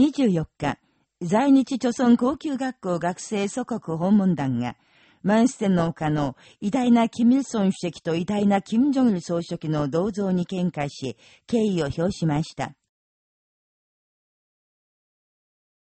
24日、在日朝鮮高級学校学生祖国訪問団が、マンステンの丘の偉大なキム・イルソン主席と偉大なキム・ジョンル総書記の銅像に見解し、敬意を表しました。